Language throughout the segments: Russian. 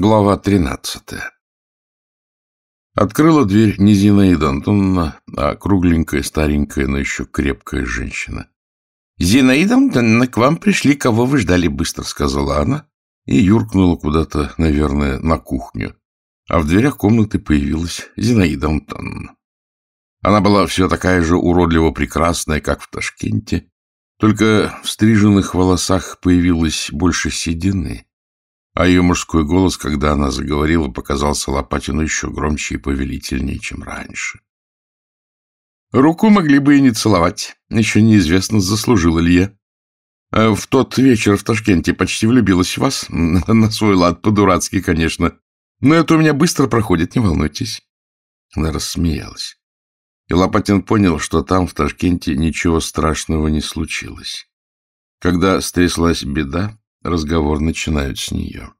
Глава тринадцатая Открыла дверь не Зинаида Антоновна, а кругленькая, старенькая, но еще крепкая женщина. — Зинаида Антоновна, к вам пришли, кого вы ждали, — быстро сказала она и юркнула куда-то, наверное, на кухню. А в дверях комнаты появилась Зинаида Антоновна. Она была все такая же уродливо прекрасная, как в Ташкенте, только в стриженных волосах появилось больше седины, а ее мужской голос, когда она заговорила, показался Лопатину еще громче и повелительнее, чем раньше. Руку могли бы и не целовать. Еще неизвестно, заслужила ли я. А в тот вечер в Ташкенте почти влюбилась в вас. На свой лад, по-дурацки, конечно. Но это у меня быстро проходит, не волнуйтесь. Она рассмеялась. И Лопатин понял, что там, в Ташкенте, ничего страшного не случилось. Когда стряслась беда, разговор начинают с нее. —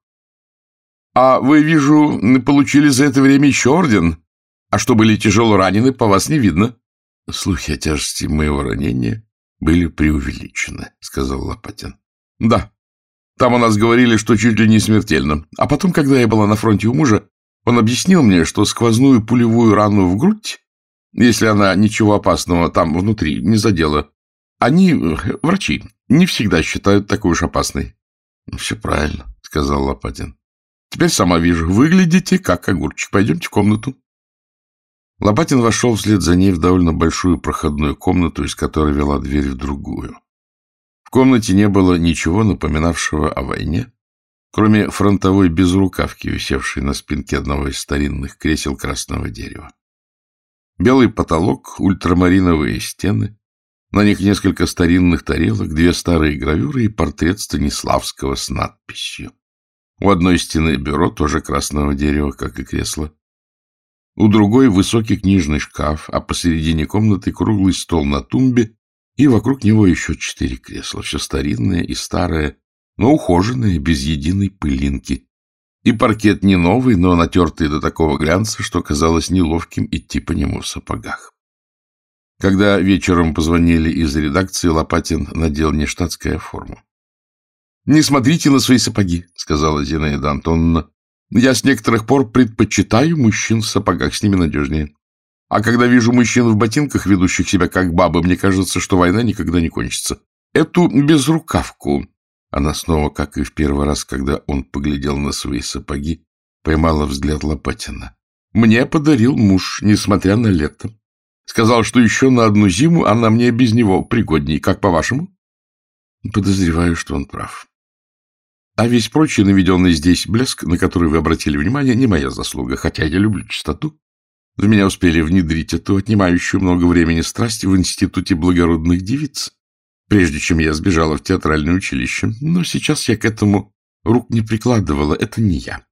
А вы, вижу, получили за это время еще орден? А что были тяжело ранены, по вас не видно. — Слухи о тяжести моего ранения были преувеличены, — сказал Лопатин. — Да. Там у нас говорили, что чуть ли не смертельно. А потом, когда я была на фронте у мужа, он объяснил мне, что сквозную пулевую рану в грудь, если она ничего опасного там внутри не задела, они, врачи, не всегда считают такой уж опасной. — Все правильно, — сказал Лопатин. — Теперь сама вижу. Выглядите как огурчик. Пойдемте в комнату. Лопатин вошел вслед за ней в довольно большую проходную комнату, из которой вела дверь в другую. В комнате не было ничего напоминавшего о войне, кроме фронтовой безрукавки, висевшей на спинке одного из старинных кресел красного дерева. Белый потолок, ультрамариновые стены, на них несколько старинных тарелок, две старые гравюры и портрет Станиславского с надписью. У одной стены бюро, тоже красного дерева, как и кресло. У другой высокий книжный шкаф, а посередине комнаты круглый стол на тумбе, и вокруг него еще четыре кресла, все старинное и старое, но ухоженное, без единой пылинки. И паркет не новый, но натертый до такого глянца, что казалось неловким идти по нему в сапогах. Когда вечером позвонили из редакции, Лопатин надел нештатская форму. — Не смотрите на свои сапоги, — сказала Зинаида Антоновна. — Я с некоторых пор предпочитаю мужчин в сапогах, с ними надежнее. А когда вижу мужчин в ботинках, ведущих себя как бабы, мне кажется, что война никогда не кончится. Эту безрукавку... Она снова, как и в первый раз, когда он поглядел на свои сапоги, поймала взгляд Лопатина. Мне подарил муж, несмотря на лето. Сказал, что еще на одну зиму она мне без него пригодней. Как по-вашему? Подозреваю, что он прав. А весь прочий наведенный здесь блеск, на который вы обратили внимание, не моя заслуга, хотя я люблю чистоту. В меня успели внедрить эту отнимающую много времени страсть в Институте благородных девиц, прежде чем я сбежала в театральное училище. Но сейчас я к этому рук не прикладывала, это не я.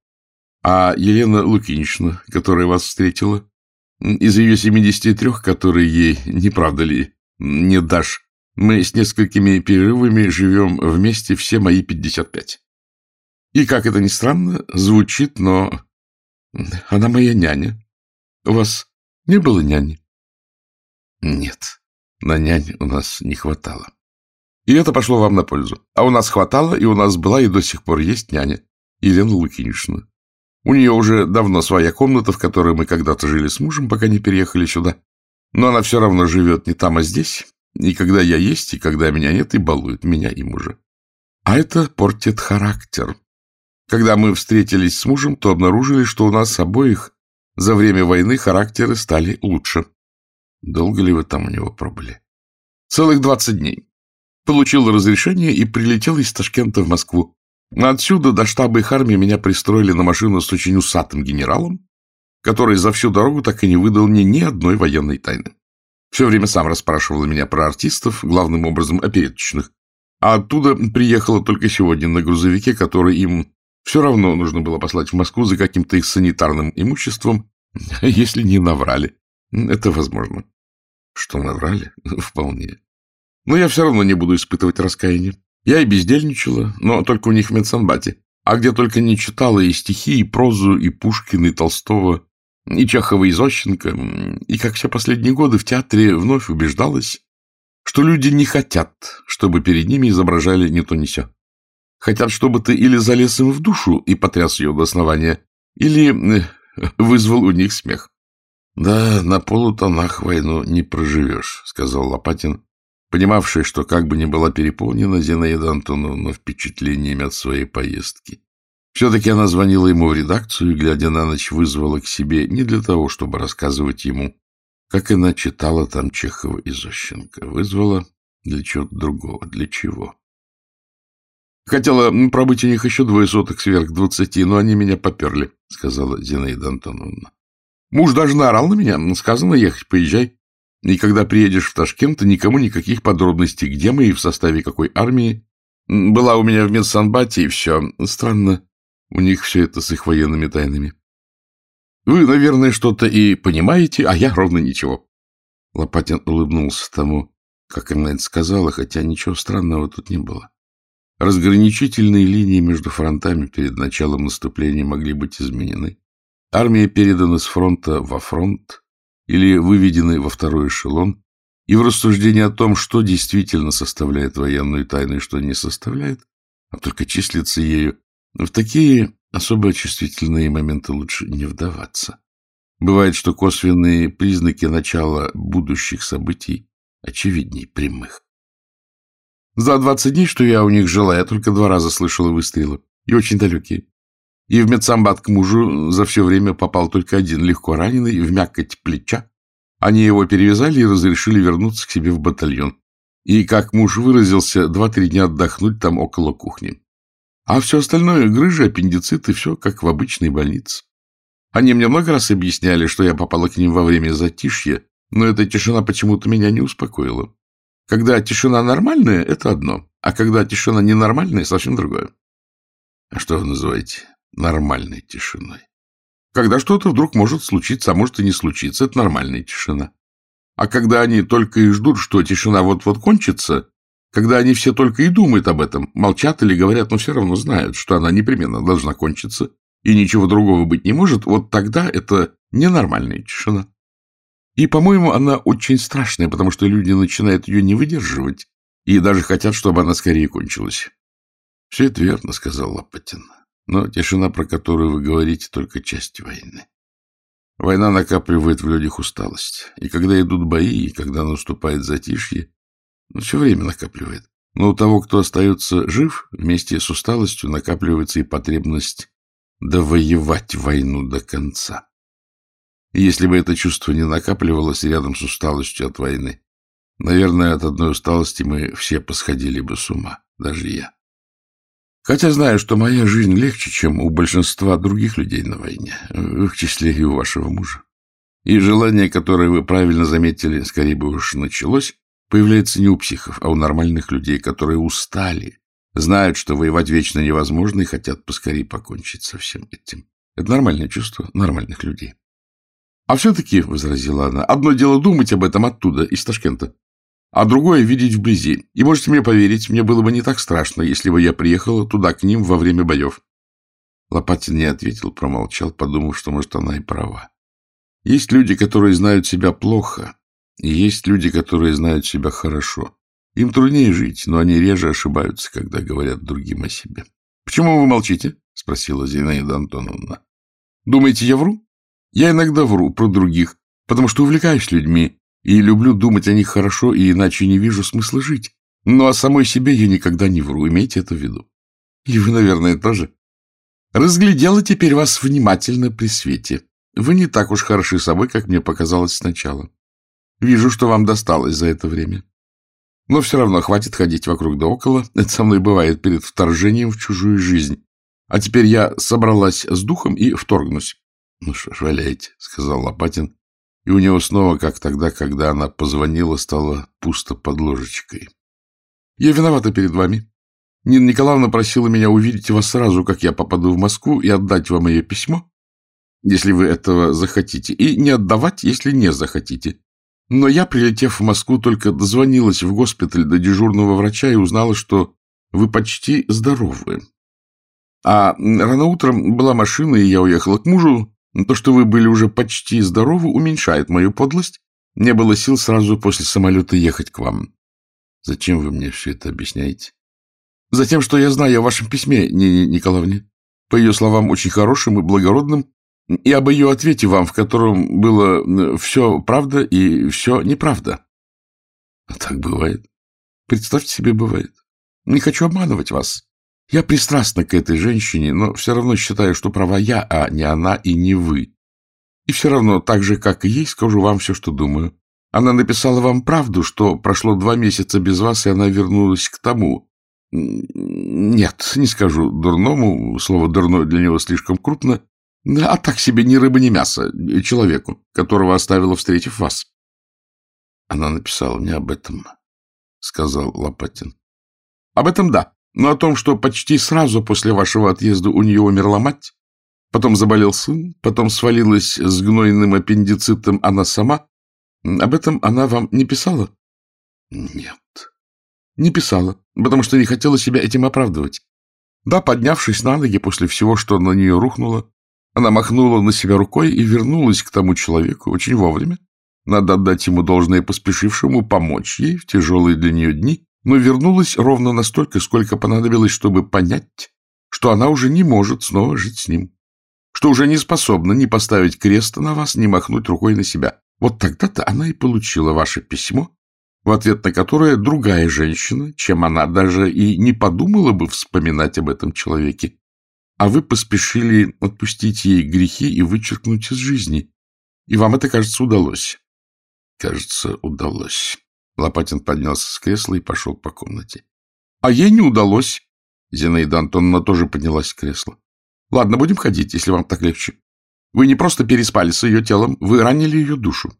А Елена Лукинична, которая вас встретила, из ее семидесяти трех, которые ей, не правда ли, не дашь, мы с несколькими перерывами живем вместе все мои пятьдесят пять. И, как это ни странно, звучит, но она моя няня. У вас не было няни? Нет, на нянь у нас не хватало. И это пошло вам на пользу. А у нас хватало, и у нас была, и до сих пор есть няня. Елена Лукинична. У нее уже давно своя комната, в которой мы когда-то жили с мужем, пока не переехали сюда. Но она все равно живет не там, а здесь. И когда я есть, и когда меня нет, и балует меня и мужа. А это портит характер. Когда мы встретились с мужем, то обнаружили, что у нас обоих за время войны характеры стали лучше. Долго ли вы там у него пробыли? Целых двадцать дней. Получил разрешение и прилетел из Ташкента в Москву. Отсюда до штаба их армии меня пристроили на машину с очень усатым генералом, который за всю дорогу так и не выдал мне ни одной военной тайны. Все время сам расспрашивал меня про артистов, главным образом опереточных. А оттуда приехала только сегодня на грузовике, который им все равно нужно было послать в Москву за каким-то их санитарным имуществом, если не наврали. Это возможно. Что наврали? Вполне. Но я все равно не буду испытывать раскаяние. Я и бездельничала, но только у них в медсанбате. А где только не читала и стихи, и прозу, и Пушкина, и Толстого, и Чехова, и Зощенко. И, как все последние годы, в театре вновь убеждалась, что люди не хотят, чтобы перед ними изображали не то ни сё. Хотят, чтобы ты или залез им в душу и потряс ее до основания, или э, вызвал у них смех. — Да, на полутонах войну не проживешь, — сказал Лопатин, понимавший, что как бы ни была переполнена Зинаида Антоновна впечатлениями от своей поездки. Все-таки она звонила ему в редакцию и, глядя на ночь, вызвала к себе не для того, чтобы рассказывать ему, как она читала там Чехова и Зощенко. Вызвала для чего-то другого. Для чего? Хотела пробыть у них еще двое соток сверх двадцати, но они меня поперли, — сказала Зинаида Антоновна. Муж даже наорал на меня. Сказано ехать, поезжай. И когда приедешь в Ташкент, никому никаких подробностей, где мы и в составе какой армии. Была у меня в медсанбате, и все. Странно, у них все это с их военными тайнами. Вы, наверное, что-то и понимаете, а я ровно ничего. Лопатин улыбнулся тому, как она это сказала, хотя ничего странного тут не было. Разграничительные линии между фронтами перед началом наступления могли быть изменены. Армия передана с фронта во фронт или выведена во второй эшелон, и в рассуждении о том, что действительно составляет военную тайну и что не составляет, а только числится ею, в такие особо чувствительные моменты лучше не вдаваться. Бывает, что косвенные признаки начала будущих событий очевидней прямых. За двадцать дней, что я у них жила, я только два раза слышала выстрелы, и очень далекие. И в медсамбат к мужу за все время попал только один легко раненый в мякоть плеча. Они его перевязали и разрешили вернуться к себе в батальон. И, как муж выразился, два-три дня отдохнуть там около кухни. А все остальное — грыжи, аппендицит и все, как в обычной больнице. Они мне много раз объясняли, что я попала к ним во время затишья, но эта тишина почему-то меня не успокоила. Когда тишина нормальная — это одно, а когда тишина ненормальная — совсем другое. А что вы называете нормальной тишиной? Когда что-то вдруг может случиться, а может и не случиться, это нормальная тишина. А когда они только и ждут, что тишина вот-вот кончится, когда они все только и думают об этом, молчат или говорят, но все равно знают, что она непременно должна кончиться, и ничего другого быть не может, вот тогда это ненормальная тишина. И, по-моему, она очень страшная, потому что люди начинают ее не выдерживать и даже хотят, чтобы она скорее кончилась. — Все это верно, — сказал Лопатин. — Но тишина, про которую вы говорите, только часть войны. Война накапливает в людях усталость. И когда идут бои, и когда наступает затишье, ну, все время накапливает. Но у того, кто остается жив, вместе с усталостью накапливается и потребность довоевать войну до конца. Если бы это чувство не накапливалось рядом с усталостью от войны, наверное, от одной усталости мы все посходили бы с ума, даже я. Хотя знаю, что моя жизнь легче, чем у большинства других людей на войне, в их числе и у вашего мужа. И желание, которое вы правильно заметили, скорее бы уж началось, появляется не у психов, а у нормальных людей, которые устали, знают, что воевать вечно невозможно и хотят поскорее покончить со всем этим. Это нормальное чувство нормальных людей. — А все-таки, — возразила она, — одно дело думать об этом оттуда, из Ташкента, а другое — видеть вблизи. И можете мне поверить, мне было бы не так страшно, если бы я приехала туда к ним во время боев. Лопатин не ответил, промолчал, подумав, что, может, она и права. Есть люди, которые знают себя плохо, и есть люди, которые знают себя хорошо. Им труднее жить, но они реже ошибаются, когда говорят другим о себе. — Почему вы молчите? — спросила Зинаида Антоновна. — Думаете, я вру? Я иногда вру про других, потому что увлекаюсь людьми и люблю думать о них хорошо, и иначе не вижу смысла жить. Но о самой себе я никогда не вру, имейте это в виду. И вы, наверное, тоже. Разглядела теперь вас внимательно при свете. Вы не так уж хороши собой, как мне показалось сначала. Вижу, что вам досталось за это время. Но все равно хватит ходить вокруг да около. Это со мной бывает перед вторжением в чужую жизнь. А теперь я собралась с духом и вторгнусь. — Ну что ж, валяйте, — сказал Лопатин. И у него снова, как тогда, когда она позвонила, стало пусто под ложечкой. — Я виновата перед вами. Нина Николаевна просила меня увидеть вас сразу, как я попаду в Москву, и отдать вам ее письмо, если вы этого захотите, и не отдавать, если не захотите. Но я, прилетев в Москву, только дозвонилась в госпиталь до дежурного врача и узнала, что вы почти здоровы. А рано утром была машина, и я уехала к мужу. То, что вы были уже почти здоровы, уменьшает мою подлость. Не было сил сразу после самолета ехать к вам. Зачем вы мне все это объясняете? Затем, что я знаю о вашем письме, Нине Николаевне, по ее словам, очень хорошим и благородным, и об ее ответе вам, в котором было все правда и все неправда. А так бывает. Представьте себе, бывает. Не хочу обманывать вас. Я пристрастна к этой женщине, но все равно считаю, что права я, а не она и не вы. И все равно, так же, как и ей, скажу вам все, что думаю. Она написала вам правду, что прошло два месяца без вас, и она вернулась к тому. Нет, не скажу дурному, слово «дурной» для него слишком крупно, а так себе ни рыба, ни мясо, человеку, которого оставила, встретив вас. Она написала мне об этом, — сказал Лопатин. Об этом да, но о том, что почти сразу после вашего отъезда у нее умерла мать, потом заболел сын, потом свалилась с гнойным аппендицитом она сама, об этом она вам не писала? Нет, не писала, потому что не хотела себя этим оправдывать. Да, поднявшись на ноги после всего, что на нее рухнуло, она махнула на себя рукой и вернулась к тому человеку очень вовремя. Надо отдать ему должное поспешившему помочь ей в тяжелые для нее дни, но вернулась ровно настолько, сколько понадобилось, чтобы понять, что она уже не может снова жить с ним, что уже не способна ни поставить крест на вас, ни махнуть рукой на себя. Вот тогда-то она и получила ваше письмо, в ответ на которое другая женщина, чем она даже и не подумала бы вспоминать об этом человеке, а вы поспешили отпустить ей грехи и вычеркнуть из жизни. И вам это, кажется, удалось. Кажется, удалось. Лопатин поднялся с кресла и пошел по комнате. А ей не удалось. Зинаида Антоновна тоже поднялась с кресла. Ладно, будем ходить, если вам так легче. Вы не просто переспали с ее телом, вы ранили ее душу.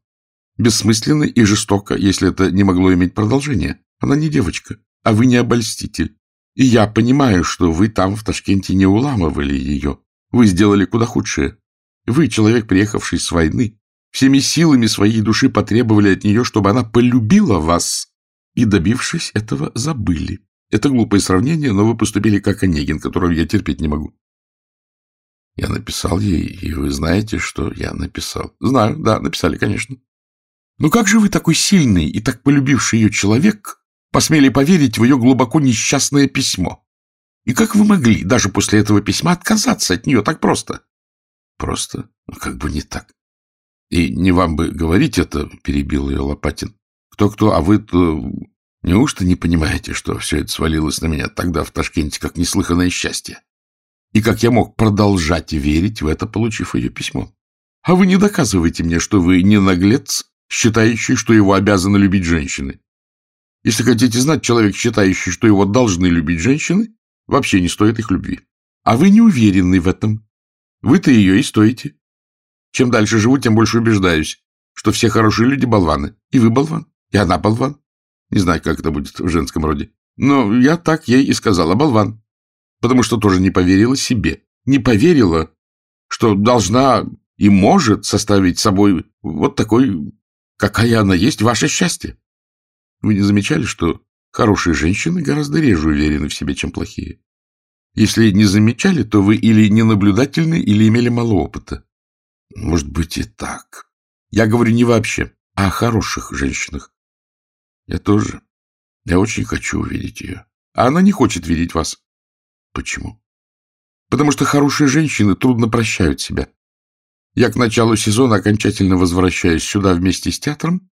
Бессмысленно и жестоко, если это не могло иметь продолжения. Она не девочка, а вы не обольститель. И я понимаю, что вы там, в Ташкенте, не уламывали ее. Вы сделали куда худшее. Вы, человек, приехавший с войны, всеми силами своей души потребовали от нее, чтобы она полюбила вас, и, добившись этого, забыли. Это глупое сравнение, но вы поступили как Онегин, которого я терпеть не могу. Я написал ей, и вы знаете, что я написал. Знаю, да, написали, конечно. Но как же вы такой сильный и так полюбивший ее человек посмели поверить в ее глубоко несчастное письмо? И как вы могли даже после этого письма отказаться от нее так просто? Просто? Ну, как бы не так. И не вам бы говорить это, перебил ее Лопатин. Кто-кто, а вы-то... Неужто не понимаете, что все это свалилось на меня тогда в Ташкенте как неслыханное счастье? И как я мог продолжать верить в это, получив ее письмо? А вы не доказываете мне, что вы не наглец, считающий, что его обязаны любить женщины. Если хотите знать, человек, считающий, что его должны любить женщины, вообще не стоит их любви. А вы не уверены в этом. Вы-то ее и стоите. Чем дальше живу, тем больше убеждаюсь, что все хорошие люди болваны. И вы болван, и она болван. Не знаю, как это будет в женском роде. Но я так ей и сказала, болван. Потому что тоже не поверила себе. Не поверила, что должна и может составить собой вот такой Какая она есть, ваше счастье. Вы не замечали, что хорошие женщины гораздо реже уверены в себе, чем плохие? Если не замечали, то вы или ненаблюдательны, или имели мало опыта. Может быть и так. Я говорю не вообще, а о хороших женщинах. Я тоже. Я очень хочу увидеть ее. А она не хочет видеть вас. Почему? Потому что хорошие женщины трудно прощают себя. Я к началу сезона окончательно возвращаюсь сюда вместе с театром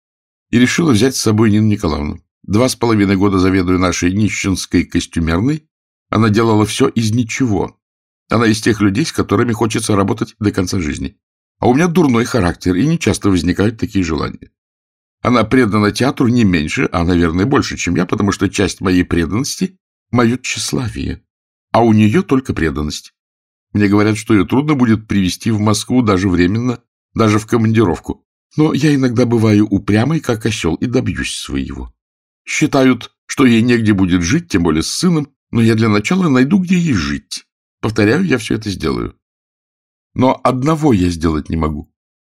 и решила взять с собой Нину Николаевну. Два с половиной года заведую нашей нищенской костюмерной. Она делала все из ничего. Она из тех людей, с которыми хочется работать до конца жизни. А у меня дурной характер, и не часто возникают такие желания. Она предана театру не меньше, а, наверное, больше, чем я, потому что часть моей преданности — мое тщеславие, а у нее только преданность. Мне говорят, что ее трудно будет привести в Москву даже временно, даже в командировку. Но я иногда бываю упрямой, как осел, и добьюсь своего. Считают, что ей негде будет жить, тем более с сыном, но я для начала найду, где ей жить. Повторяю, я все это сделаю. Но одного я сделать не могу.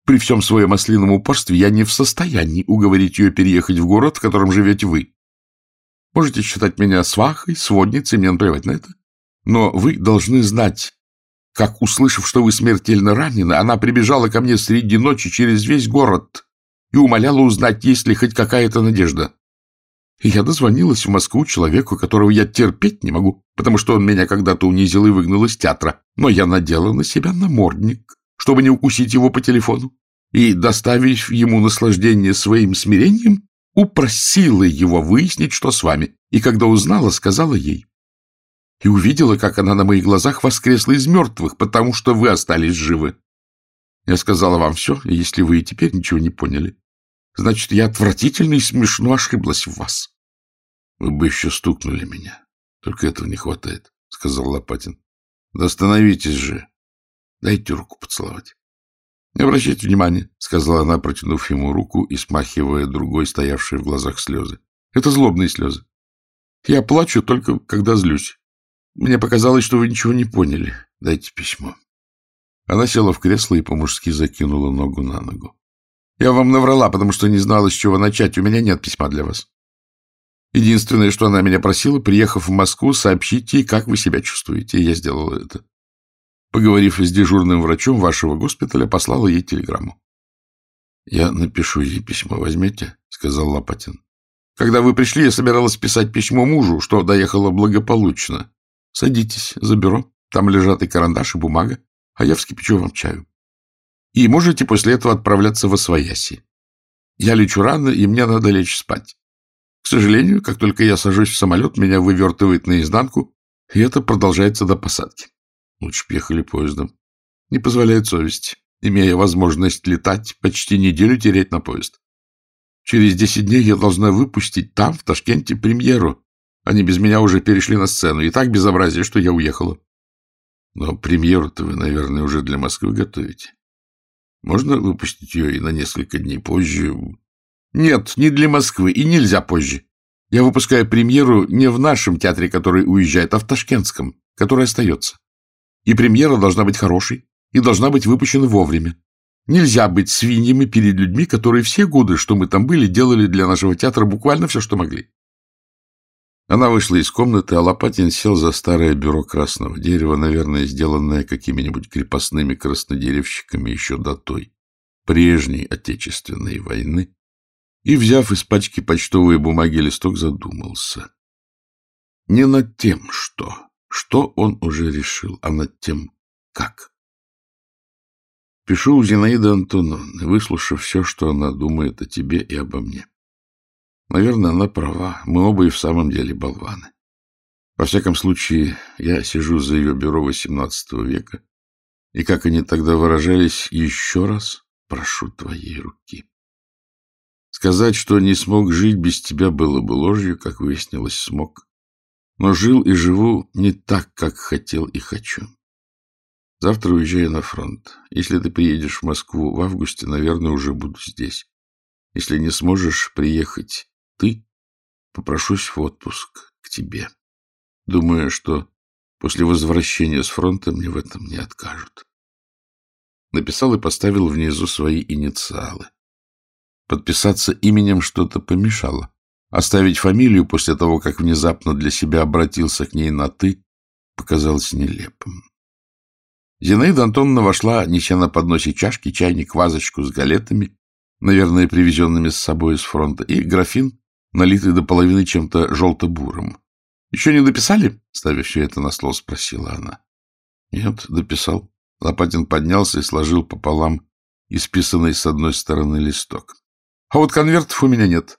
При всем своем ослином упорстве я не в состоянии уговорить ее переехать в город, в котором живете вы. Можете считать меня свахой, сводницей, мне наплевать на это. Но вы должны знать, как, услышав, что вы смертельно ранены, она прибежала ко мне среди ночи через весь город и умоляла узнать, есть ли хоть какая-то надежда. И я дозвонилась в Москву человеку, которого я терпеть не могу, потому что он меня когда-то унизил и выгнал из театра. Но я надела на себя намордник, чтобы не укусить его по телефону. И, доставив ему наслаждение своим смирением, упросила его выяснить, что с вами. И когда узнала, сказала ей. И увидела, как она на моих глазах воскресла из мертвых, потому что вы остались живы. Я сказала вам все, и если вы и теперь ничего не поняли, значит, я отвратительно и смешно ошиблась в вас. — Вы бы еще стукнули меня. Только этого не хватает, — сказал Лопатин. — Да остановитесь же. Дайте руку поцеловать. — Не обращайте внимания, — сказала она, протянув ему руку и смахивая другой, стоявшей в глазах слезы. — Это злобные слезы. Я плачу только, когда злюсь. Мне показалось, что вы ничего не поняли. Дайте письмо. Она села в кресло и по-мужски закинула ногу на ногу. Я вам наврала, потому что не знала, с чего начать. У меня нет письма для вас. Единственное, что она меня просила, приехав в Москву, сообщить ей, как вы себя чувствуете. И я сделала это. Поговорив с дежурным врачом вашего госпиталя, послала ей телеграмму. — Я напишу ей письмо, возьмете? — сказал Лопатин. — Когда вы пришли, я собиралась писать письмо мужу, что доехала благополучно. Садитесь за бюро, там лежат и карандаш, и бумага, а я вскипячу вам чаю. И можете после этого отправляться в Освояси. Я лечу рано, и мне надо лечь спать. К сожалению, как только я сажусь в самолет, меня вывертывает наизнанку, и это продолжается до посадки. Лучше б ехали поездом. Не позволяет совесть, имея возможность летать, почти неделю тереть на поезд. Через десять дней я должна выпустить там, в Ташкенте, премьеру. Они без меня уже перешли на сцену, и так безобразие, что я уехала. Но премьеру-то вы, наверное, уже для Москвы готовите. Можно выпустить ее и на несколько дней позже? Нет, не для Москвы, и нельзя позже. Я выпускаю премьеру не в нашем театре, который уезжает, а в Ташкентском, который остается. И премьера должна быть хорошей, и должна быть выпущена вовремя. Нельзя быть свиньями перед людьми, которые все годы, что мы там были, делали для нашего театра буквально все, что могли. Она вышла из комнаты, а Лопатин сел за старое бюро красного дерева, наверное, сделанное какими-нибудь крепостными краснодеревщиками еще до той, прежней Отечественной войны, и, взяв из пачки почтовые бумаги листок, задумался. Не над тем, что что он уже решил, а над тем, как. Пишу у Зинаиды Антоновны, выслушав все, что она думает о тебе и обо мне. Наверное, она права. Мы оба и в самом деле болваны. Во всяком случае, я сижу за ее бюро XVIII века, и, как они тогда выражались, еще раз прошу твоей руки. Сказать, что не смог жить без тебя, было бы ложью, как выяснилось, смог но жил и живу не так, как хотел и хочу. Завтра уезжаю на фронт. Если ты приедешь в Москву в августе, наверное, уже буду здесь. Если не сможешь приехать ты, попрошусь в отпуск к тебе. Думаю, что после возвращения с фронта мне в этом не откажут. Написал и поставил внизу свои инициалы. Подписаться именем что-то помешало. Оставить фамилию после того, как внезапно для себя обратился к ней на «ты», показалось нелепым. Зинаида Антоновна вошла, неся на подносе чашки, чайник, вазочку с галетами, наверное, привезенными с собой из фронта, и графин, налитый до половины чем-то желто-бурым. — Еще не дописали? — ставя все это на стол, спросила она. — Нет, дописал. Лопатин поднялся и сложил пополам исписанный с одной стороны листок. — А вот конвертов у меня нет.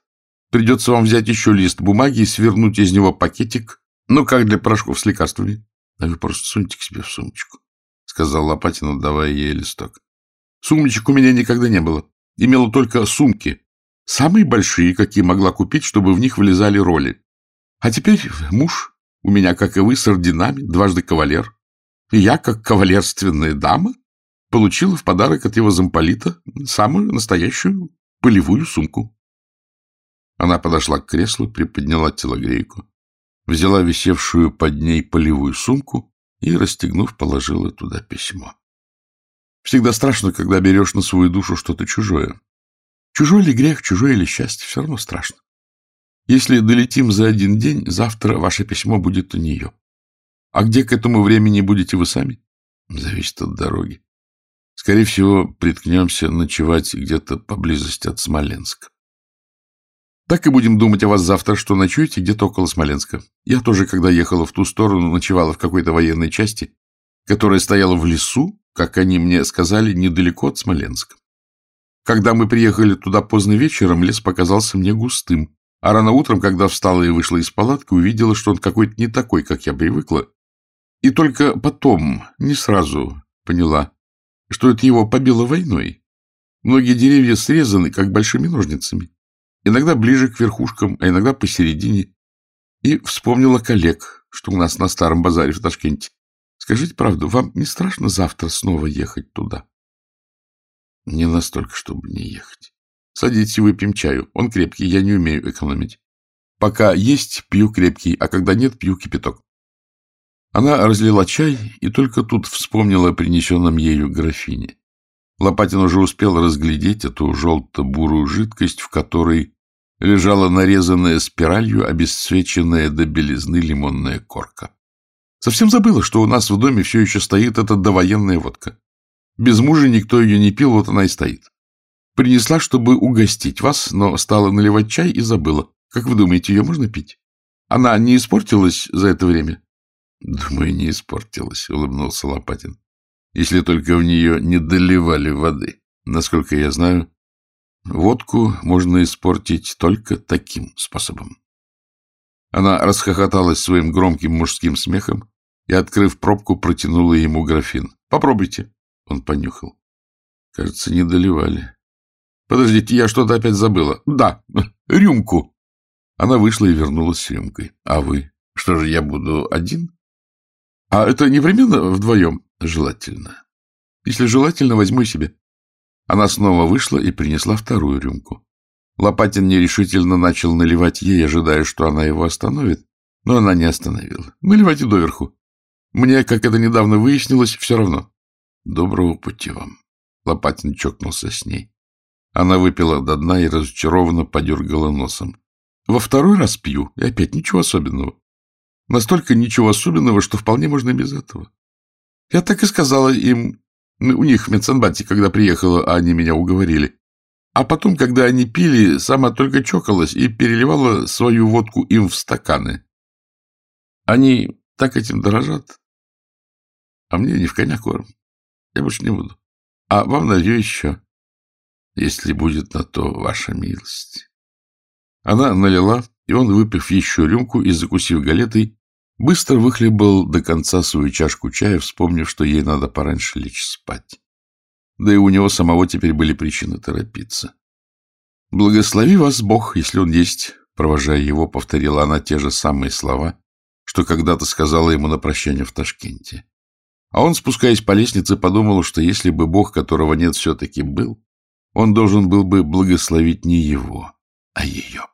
Придется вам взять еще лист бумаги и свернуть из него пакетик, ну, как для порошков с лекарствами. А вы просто суньте к себе в сумочку, — сказал Лопатин, отдавая ей листок. Сумочек у меня никогда не было. Имела только сумки. Самые большие, какие могла купить, чтобы в них вылезали роли. А теперь муж у меня, как и вы, с орденами, дважды кавалер. И я, как кавалерственная дама, получила в подарок от его замполита самую настоящую полевую сумку. Она подошла к креслу, приподняла телогрейку, взяла висевшую под ней полевую сумку и, расстегнув, положила туда письмо. Всегда страшно, когда берешь на свою душу что-то чужое. Чужой ли грех, чужое ли счастье, все равно страшно. Если долетим за один день, завтра ваше письмо будет у нее. А где к этому времени будете вы сами? Зависит от дороги. Скорее всего, приткнемся ночевать где-то поблизости от Смоленска. Так и будем думать о вас завтра, что ночуете где-то около Смоленска. Я тоже, когда ехала в ту сторону, ночевала в какой-то военной части, которая стояла в лесу, как они мне сказали, недалеко от Смоленска. Когда мы приехали туда поздно вечером, лес показался мне густым, а рано утром, когда встала и вышла из палатки, увидела, что он какой-то не такой, как я привыкла, и только потом, не сразу, поняла, что это его побило войной. Многие деревья срезаны, как большими ножницами. Иногда ближе к верхушкам, а иногда посередине. И вспомнила коллег, что у нас на старом базаре в Ташкенте. Скажите правду, вам не страшно завтра снова ехать туда? Не настолько, чтобы не ехать. Садитесь выпьем чаю. Он крепкий, я не умею экономить. Пока есть, пью крепкий, а когда нет, пью кипяток. Она разлила чай и только тут вспомнила о принесенном ею графине. Лопатин уже успел разглядеть эту желто-бурую жидкость, в которой лежала нарезанная спиралью обесцвеченная до белизны лимонная корка. Совсем забыла, что у нас в доме все еще стоит эта довоенная водка. Без мужа никто ее не пил, вот она и стоит. Принесла, чтобы угостить вас, но стала наливать чай и забыла. Как вы думаете, ее можно пить? Она не испортилась за это время? — Думаю, не испортилась, — улыбнулся Лопатин. — Если только в нее не доливали воды. Насколько я знаю, водку можно испортить только таким способом. Она расхохоталась своим громким мужским смехом, и, открыв пробку, протянула ему графин. — Попробуйте. Он понюхал. — Кажется, не доливали. — Подождите, я что-то опять забыла. — Да, рюмку. Она вышла и вернулась с рюмкой. — А вы? Что же, я буду один? — А это непременно вдвоем? — Желательно. Если желательно, возьму себе. Она снова вышла и принесла вторую рюмку. Лопатин нерешительно начал наливать ей, ожидая, что она его остановит, но она не остановила. Наливайте доверху. Мне, как это недавно выяснилось, все равно. Доброго пути вам. Лопатин чокнулся с ней. Она выпила до дна и разочарованно подергала носом. Во второй раз пью, и опять ничего особенного. Настолько ничего особенного, что вполне можно без этого. Я так и сказала им, у них в Меценбате, когда приехала, а они меня уговорили. А потом, когда они пили, сама только чокалась и переливала свою водку им в стаканы. Они так этим дорожат. А мне не в коня корм. Я больше не буду. А вам налью еще, если будет на то ваша милость. Она налила, и он, выпив еще рюмку и закусив галетой, быстро выхлебал до конца свою чашку чая, вспомнив, что ей надо пораньше лечь спать. Да и у него самого теперь были причины торопиться. «Благослови вас Бог, если он есть», — провожая его, повторила она те же самые слова, что когда-то сказала ему на прощание в Ташкенте. А он, спускаясь по лестнице, подумал, что если бы Бог, которого нет, все-таки был, он должен был бы благословить не его, а ее.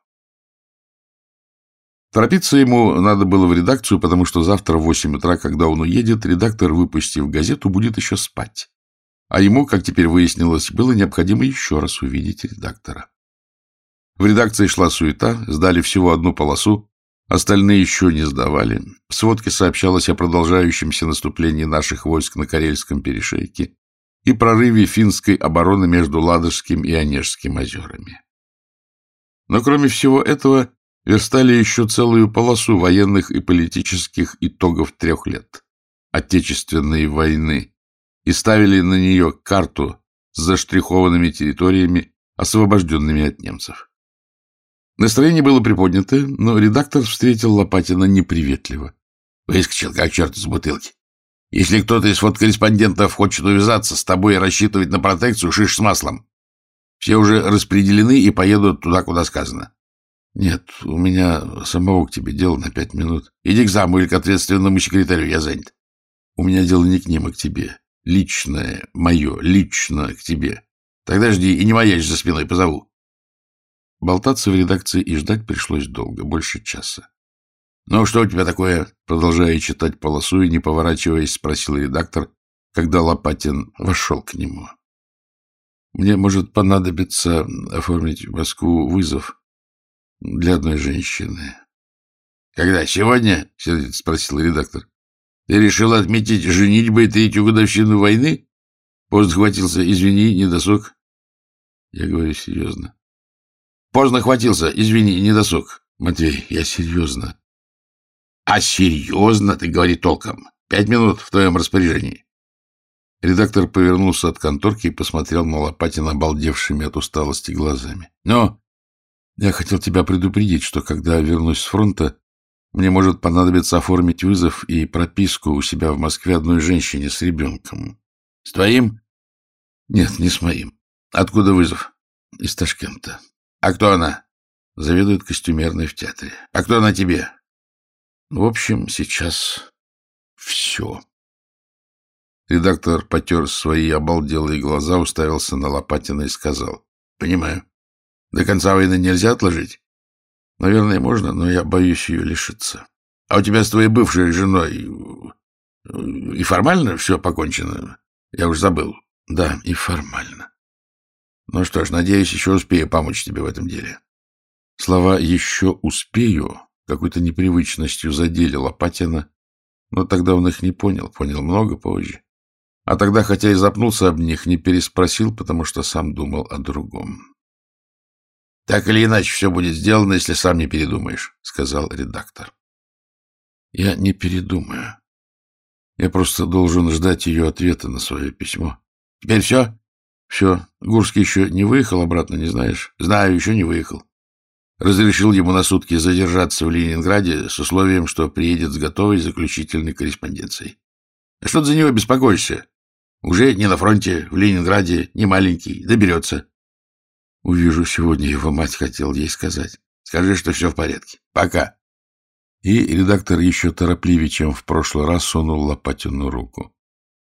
Торопиться ему надо было в редакцию, потому что завтра в восемь утра, когда он уедет, редактор, выпустив газету, будет еще спать. А ему, как теперь выяснилось, было необходимо еще раз увидеть редактора. В редакции шла суета, сдали всего одну полосу, Остальные еще не сдавали. В сводке сообщалось о продолжающемся наступлении наших войск на Карельском перешейке и прорыве финской обороны между Ладожским и Онежским озерами. Но кроме всего этого верстали еще целую полосу военных и политических итогов трех лет Отечественной войны и ставили на нее карту с заштрихованными территориями, освобожденными от немцев. Настроение было приподнято, но редактор встретил Лопатина неприветливо. Выскочил, как черт из бутылки. Если кто-то из фотокорреспондентов хочет увязаться с тобой и рассчитывать на протекцию, шиш с маслом. Все уже распределены и поедут туда, куда сказано. Нет, у меня самого к тебе дело на пять минут. Иди к заму или к ответственному секретарю, я занят. У меня дело не к ним, а к тебе. Личное, мое, лично к тебе. Тогда жди и не маясь за спиной, позову. Болтаться в редакции и ждать пришлось долго, больше часа. — Ну, что у тебя такое? — продолжая читать полосу и не поворачиваясь, спросил редактор, когда Лопатин вошел к нему. — Мне может понадобиться оформить в Москву вызов для одной женщины. — Когда? Сегодня? — сердито спросил редактор. — Ты решил отметить женитьбой третью годовщину войны? Пост схватился. Извини, недосуг. Я говорю серьезно. Поздно хватился, извини, не досуг. Матвей, я серьезно. А серьезно, ты говори толком. Пять минут в твоем распоряжении. Редактор повернулся от конторки и посмотрел на Лопатина обалдевшими от усталости глазами. — Но я хотел тебя предупредить, что когда вернусь с фронта, мне может понадобиться оформить вызов и прописку у себя в Москве одной женщине с ребенком. — С твоим? — Нет, не с моим. — Откуда вызов? — Из Ташкента. — А кто она? — Заведует костюмерной в театре. — А кто она тебе? — В общем, сейчас все. Редактор потер свои обалделые глаза, уставился на Лопатина и сказал. — Понимаю. До конца войны нельзя отложить? — Наверное, можно, но я боюсь ее лишиться. — А у тебя с твоей бывшей женой и формально все покончено? Я уж забыл. — Да, и формально. — Ну что ж, надеюсь, еще успею помочь тебе в этом деле. Слова «еще успею» какой-то непривычностью задели Лопатина, но тогда он их не понял, понял много позже. А тогда, хотя и запнулся об них, не переспросил, потому что сам думал о другом. — Так или иначе, все будет сделано, если сам не передумаешь, — сказал редактор. — Я не передумаю. Я просто должен ждать ее ответа на свое письмо. — Теперь все? — Все. Гурский еще не выехал обратно, не знаешь? — Знаю, еще не выехал. Разрешил ему на сутки задержаться в Ленинграде с условием, что приедет с готовой заключительной корреспонденцией. — А что ты за него беспокоишься? Уже не на фронте, в Ленинграде, не маленький, доберется. Увижу сегодня его мать, хотел ей сказать. Скажи, что все в порядке. Пока. И редактор еще торопливее, чем в прошлый раз, сунул Лопатину руку.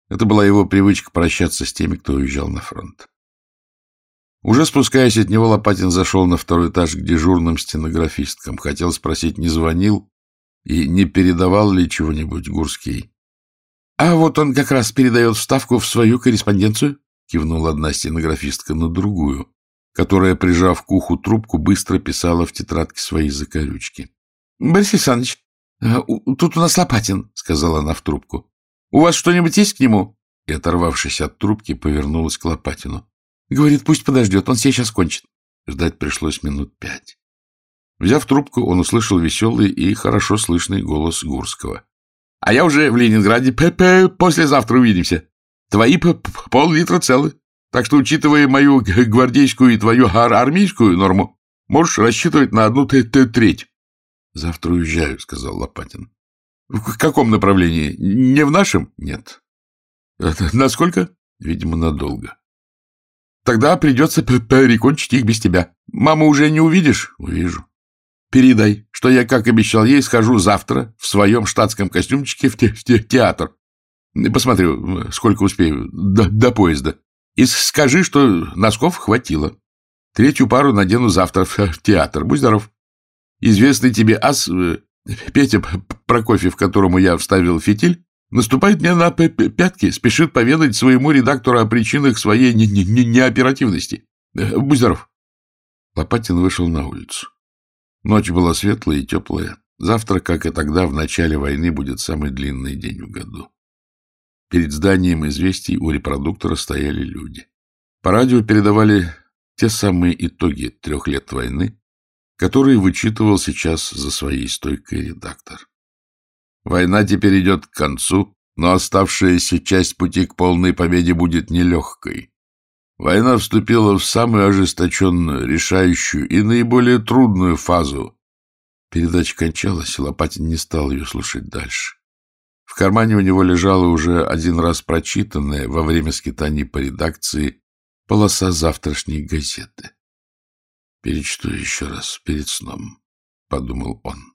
Это была его привычка прощаться с теми, кто уезжал на фронт. Уже спускаясь от него, Лопатин зашел на второй этаж к дежурным стенографисткам. Хотел спросить, не звонил и не передавал ли чего-нибудь Гурский. А вот он как раз передает вставку в свою корреспонденцию, кивнула одна стенографистка на другую, которая, прижав к уху трубку, быстро писала в тетрадке свои закорючки. — Борис Александрович, а, тут у нас Лопатин, — сказала она в трубку. — У вас что-нибудь есть к нему? И, оторвавшись от трубки, повернулась к Лопатину. — Говорит, пусть подождет, он сейчас кончит. Ждать пришлось минут пять. Взяв трубку, он услышал веселый и хорошо слышный голос Гурского. А я уже в Ленинграде. П -п Послезавтра увидимся. Твои пол-литра целы. Так что, учитывая мою гвардейскую и твою ар армейскую норму, можешь рассчитывать на одну треть. — Завтра уезжаю, — сказал Лопатин. — В каком направлении? Не в нашем? — Нет. — Насколько? — Видимо, надолго. — Тогда придется перекончить их без тебя. Маму уже не увидишь? — Увижу. Передай, что я, как обещал ей, схожу завтра в своем штатском костюмчике в, те в те театр. Посмотрю, сколько успею до, до поезда. И скажи, что носков хватило. Третью пару надену завтра в театр. Будь здоров. Известный тебе ас э, Петя Прокофьев, которому я вставил фитиль, наступает мне на пятки, спешит поведать своему редактору о причинах своей неоперативности. Э, будь здоров. Лопатин вышел на улицу. Ночь была светлая и теплая. Завтра, как и тогда, в начале войны, будет самый длинный день в году. Перед зданием известий у репродуктора стояли люди. По радио передавали те самые итоги трех лет войны, которые вычитывал сейчас за своей стойкой редактор. Война теперь идет к концу, но оставшаяся часть пути к полной победе будет нелегкой. Война вступила в самую ожесточенную, решающую и наиболее трудную фазу. Передача кончалась, и Лопатин не стал ее слушать дальше. В кармане у него лежала уже один раз прочитанная во время скитаний по редакции полоса завтрашней газеты. «Перечту еще раз перед сном», — подумал он.